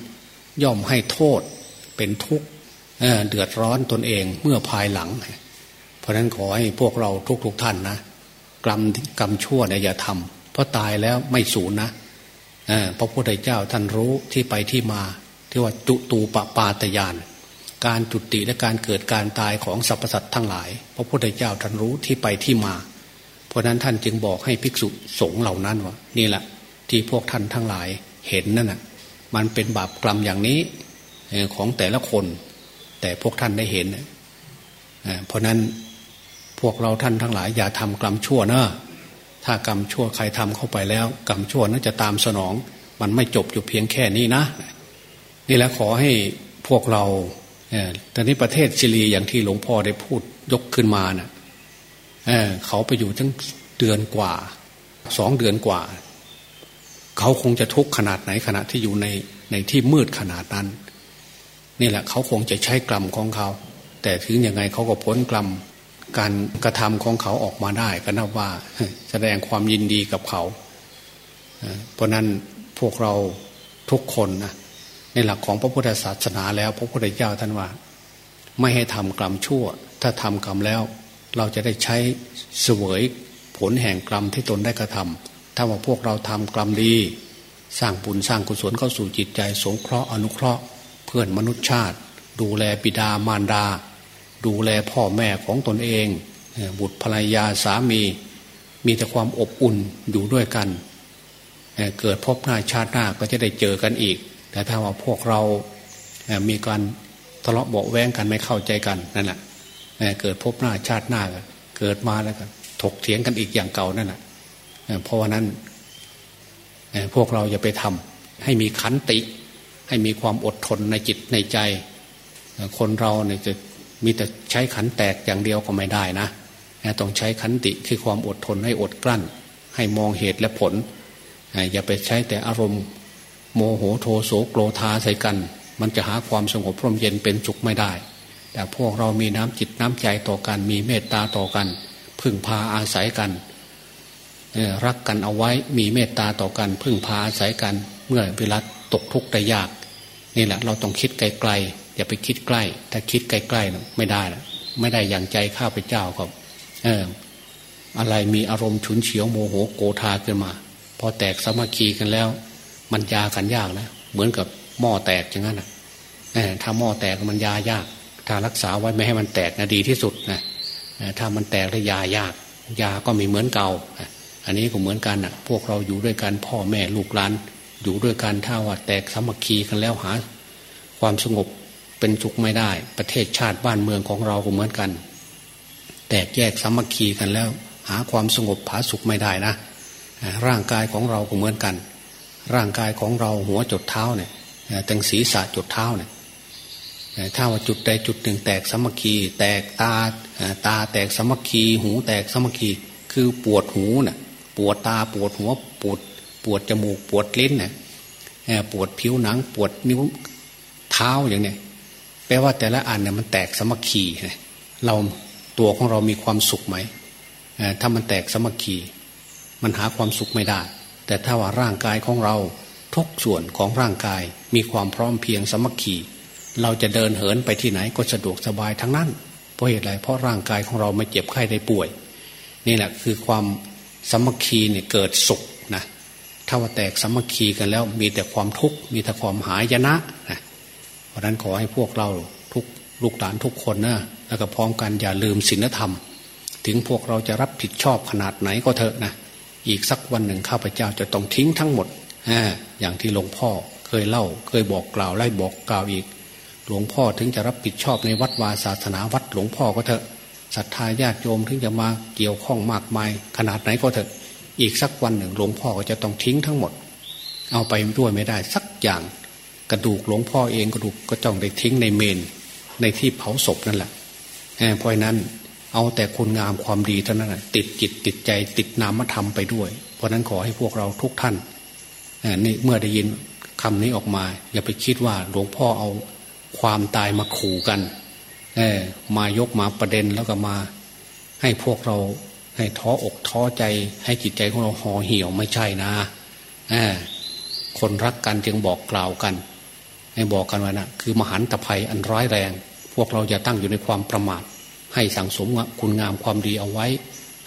ย่อมให้โทษเป็นทุกข์เดือดร้อนตนเองเมื่อภายหลัง เพราะนั้นขอให้พวกเราทุกๆทท่านนะ กรรมกรรมชั่วเนี่ยอย่าทำเพราะตายแล้วไม่สูญนะ พระพุทธเจ้าท่านรู้ที่ไปที่มา ที่ว่าจุตูปปาตยาน การจุติและการเกิดการตายของสรรพสัตว์ทั้งหลาย พระพุทธเจ้าท่านรู้ที่ไปที่มา เพราะนั้นท่านจึงบอกให้ภิกษุสงฆ์เหล่านั้นว่านี่แหละที่พวกท่านทั้งหลายเห็นนั่นน่ะมันเป็นบาปกรรมอย่างนี้ของแต่ละคน แต่พวกท่านได้เห็นเพราะนั้นพวกเราท่านทั้งหลายอย่าทำกรรมชั่วเนะ ถ้ากรรมชั่วใครทำเข้าไปแล้ว กรรมชั่วนั้นจะตามสนอง มันไม่จบอยู่เพียงแค่นี้นะ นี่แหละขอให้พวกเราตอนนี้ประเทศชิลีอย่างที่หลวงพ่อได้พูดยกขึ้นมานะ่ะเขาไปอยู่ทั้งเดือนกว่า สองเดือนกว่า เขาคงจะทุกข์ขนาดไหนขณะที่อยู่ในในที่มืดขนาดนั้น นี่แหละ เขาคงจะใช้กรรมของเขา แต่ถึงยังไงเขาก็พ้นกรรม การกระทำของเขาออกมาได้ ก็นับว่าแสดงความยินดีกับเขา เพราะนั้นพวกเราทุกคนนะในหลักของพระพุทธศาสนาแล้ว พระพุทธเจ้าท่านว่า ไม่ให้ทำกรรมชั่ว ถ้าทำกรรมแล้ว เราจะได้ใช้เสวยผลแห่งกรรมที่ตนได้กระทำถ้าว่าพวกเราทำกรรมดี สร้างบุญสร้างกุศลเข้าสู่จิตใจ สงเคราะห์อนุเคราะห์ เพื่อนมนุษยชาติ ดูแลบิดามารดา ดูแลพ่อแม่ของตนเอง บุตรภรรยาสามี มีแต่ความอบอุ่นอยู่ด้วยกัน เกิดพบหน้าชาติหน้าก็จะได้เจอกันอีก แต่ถ้าว่าพวกเรามีการทะเลาะเบาแวงกันไม่เข้าใจกันนั่นแหละเกิดพบหน้าชาติหน้าเกิดมาแล้วก็ถกเถียงกันอีกอย่างเก่านั่นแหละเพราะว่านั้นพวกเราอย่าไปทำให้มีขันติ ให้มีความอดทนในจิตในใจ คนเราเนี่ยจะ มีแต่ใช้ขันแตกอย่างเดียวก็ไม่ได้นะต้องใช้ขันติคือความอดทนให้อดกลั้น ให้มองเหตุและผล อย่าไปใช้แต่อารมณ์ โมโหโทโสโกรธาใส่กัน มันจะหาความสงบพร่มเย็นเป็นจุกไม่ได้ แต่พวกเรามีน้ำจิตน้ำใจต่อกัน มีเมตตาต่อกัน พึ่งพาอาศัยกันรักกันเอาไว้มีเมตตาต่อกัน พึ่งพาอาศัยกัน เมื่อเวลาตกทุกข์ได้ยาก นี่แหละเราต้องคิดไกลๆ อย่าไปคิดใกล้ ถ้าคิดใกล้ๆนะไม่ได้นะไม่ได้อย่างใจข้าพเจ้าครับ เออ อะไรมีอารมณ์ฉุนเฉียวโมโหโกธาขึ้นมา พอแตกสมาคีกันแล้ว มันยากันยากนะเหมือนกับหม้อแตกอย่างนั้นนะถ้าหม้อแตกมันยายาก ถ้ารักษาไว้ไม่ให้มันแตกนะดีที่สุดนะถ้ามันแตกแล้วยายาก ยาก็มีเหมือนเก่า อันนี้ก็เหมือนกันนะพวกเราอยู่ด้วยกันพ่อแม่ลูกหลานอยู่ด้วยกันถ้าว่าแตกสามัคคีกันแล้วหา ความสงบ เป็นสุขไม่ได้ ประเทศชาติบ้านเมืองของเราก็เหมือนกัน แตกแยกสามัคคีกันแล้ว หาความสงบผาสุขไม่ได้นะร่างกายของเราก็เหมือนกัน ร่างกายของเราหัวจดเท้าเนี่ยตั้งศีรษะจดเท้าเนี่ยถ้าว่าจุดใดจุดหนึ่งแตกสามัคคี แตกตาตาแตกสามัคคี หูแตกสามัคคี คือปวดหูเนี่ยปวดตาปวดหัวปวด ปวดจมูกปวดลิ้นเนี่ยปวดผิวหนัง ปวดนิ้วเท้าอย่างเนี้ย แปลว่าแต่ละอันเนี่ยมันแตกสมัคคีเราตัวของเรามีความสุขไหมถ้ามันแตกสมัคคีมันหาความสุขไม่ได้ แต่ถ้าว่าร่างกายของเราทุกส่วนของร่างกายมีความพร้อมเพียงสมัคคีเราจะเดินเหินไปที่ไหนก็สะดวกสบายทั้งนั้น เพราะเหตุไรเพราะร่างกายของเราไม่เจ็บไข้ได้ป่วย นี่แหละคือความสมัคคีเนี่ยเกิดสุขนะถ้าว่าแตกสมัคคีกันแล้วมีแต่ความทุกข์มีแต่ความหายนะนะ เพราะนั้นขอให้พวกเราทุกลูกหลานทุกคนนะแล้วก็พร้อมกันอย่าลืมศีลธรรม ถึงพวกเราจะรับผิดชอบขนาดไหนก็เถอะนะอีกสักวันหนึ่งข้าพเจ้าจะต้องทิ้งทั้งหมดอย่างที่หลวงพ่อเคยเล่า เคยบอกกล่าวไล่บอกกล่าวอีก หลวงพ่อถึงจะรับผิดชอบในวัดวาศาสนาวัดหลวงพ่อก็เถอะศรัทธาญาติโยมถึงจะมาเกี่ยวข้องมากมาย ขนาดไหนก็เถอะ อีกสักวันหนึ่งหลวงพ่อก็จะต้องทิ้งทั้งหมด เอาไปด้วยไม่ได้สักอย่าง กระดูกหลวงพ่อเองกระดูกก็ต้องได้ทิ้งในเมน ในที่เผาศพนั่นแหละเพราะนั้นเอาแต่คุณงามความดีเท่านั้นติดจิตติดใจติดนามธรรมไปด้วย เพราะนั้นขอให้พวกเราทุกท่านนี่เมื่อได้ยินคำนี้ออกมา อย่าไปคิดว่าหลวงพ่อเอาความตายมาขู่กันมายกมาประเด็นแล้วก็มา ให้พวกเราให้ท้ออกท้อใจ ให้จิตใจของเราห่อเหี่ยวไม่ใช่นะคนรักกันจึงบอกกล่าวกัน บอกกันว่านะคือมหันตภัยอันร้ายแรง พวกเราจะตั้งอยู่ในความประมาท ให้สั่งสมคุณงามความดีเอาไว้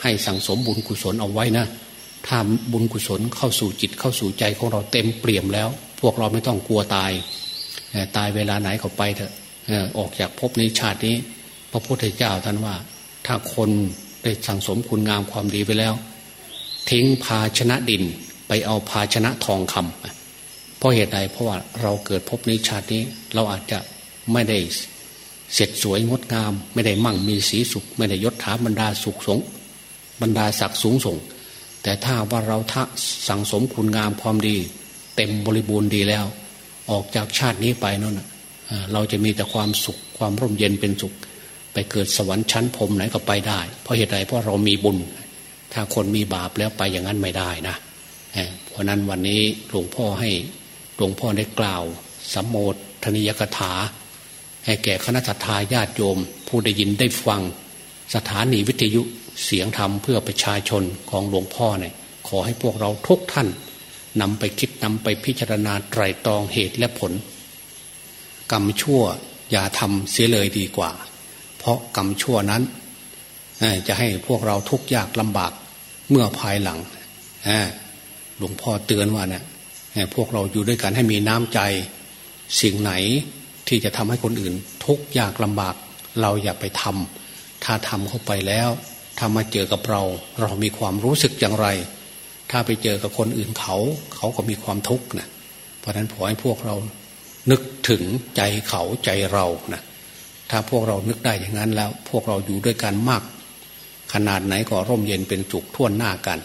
ให้สั่งสมบุญกุศลเอาไว้นะถ้าบุญกุศลเข้าสู่จิตเข้าสู่ใจของเราเต็มเปี่ยมแล้ว พวกเราไม่ต้องกลัวตาย ตายเวลาไหนก็ไปเถอะออกจากภพนี้ชาตินี้ พระพุทธเจ้าท่านว่า ถ้าคนได้สั่งสมคุณงามความดีไปแล้ว ทิ้งภาชนะดินไปเอาภาชนะทองคำ ราะเหตุใดเพราะว่าเราเกิดพบในชาตินี้ เราอาจจะไม่ได้เสร็จสวยงดงาม ไม่ได้มั่งมีสีสุข ไม่ได้ยศถาบรรดาสุขสงบรรดาศักดิ์สูงส่ง แต่ถ้าว่าเราทะสังสมคุณงามความดี เต็มบริบูรณ์ดีแล้ว ออกจากชาตินี้ไปนั่นเราจะมีแต่ความสุขความร่มเย็นเป็นสุข ไปเกิดสวรรค์ชั้นพรมไหนก็ไปได้ เพราะเหตุใดเพราะเรามีบุญ ถ้าคนมีบาปแล้วไปอย่างนั้นไม่ได้นะเพราะนั้นวันนี้หลวงพ่อให้ หลวงพ่อได้กล่าวสัมโมทนิยกถา ให้แก่คณะทาญาติโยม ผู้ได้ยินได้ฟังสถานีวิทยุเสียงธรรมเพื่อประชาชนของหลวงพ่อเนี่ยขอให้พวกเราทุกท่านนำไปคิดนำไปพิจารณาไตรตรองเหตุและผล กรรมชั่วอย่าทำเสียเลยดีกว่า เพราะกรรมชั่วนั้นจะให้พวกเราทุกข์ยากลำบากเมื่อภายหลังหลวงพ่อเตือนว่าเนี่ย พวกเราอยู่ด้วยกันให้มีน้ำใจ สิ่งไหนที่จะทำให้คนอื่น ทุกข์ยากลำบากเราอย่าไปทำถ้าทำเข้าไปแล้วถ้ามาเจอกับเรา เรามีความรู้สึกอย่างไร ถ้าไปเจอกับคนอื่นเขา เขาก็มีความทุกข์นะเพราะฉะนั้นขอให้พวกเรานึกถึงใจเขาใจเรานะถ้าพวกเรานึกได้อย่างนั้นแล้ว พวกเราอยู่ด้วยกันมาก ขนาดไหนก็ร่มเย็นเป็นจุกท่วนหน้ากัน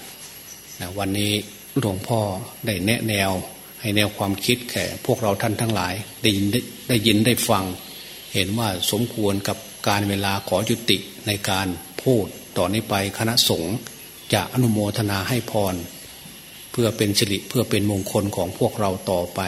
นะวันนี้ หลวงพ่อได้แนะแนว ให้แนวความคิดแก่พวกเราท่านทั้งหลาย ได้ยินได้ได้ยินได้ฟัง เห็นว่าสมควรกับการเวลาขอยุติในการพูดต่อนนี้ไปคณะสงฆ์จะอนุโมทนาให้พร เพื่อเป็นสิริเพื่อเป็นมงคลของพวกเราต่อไป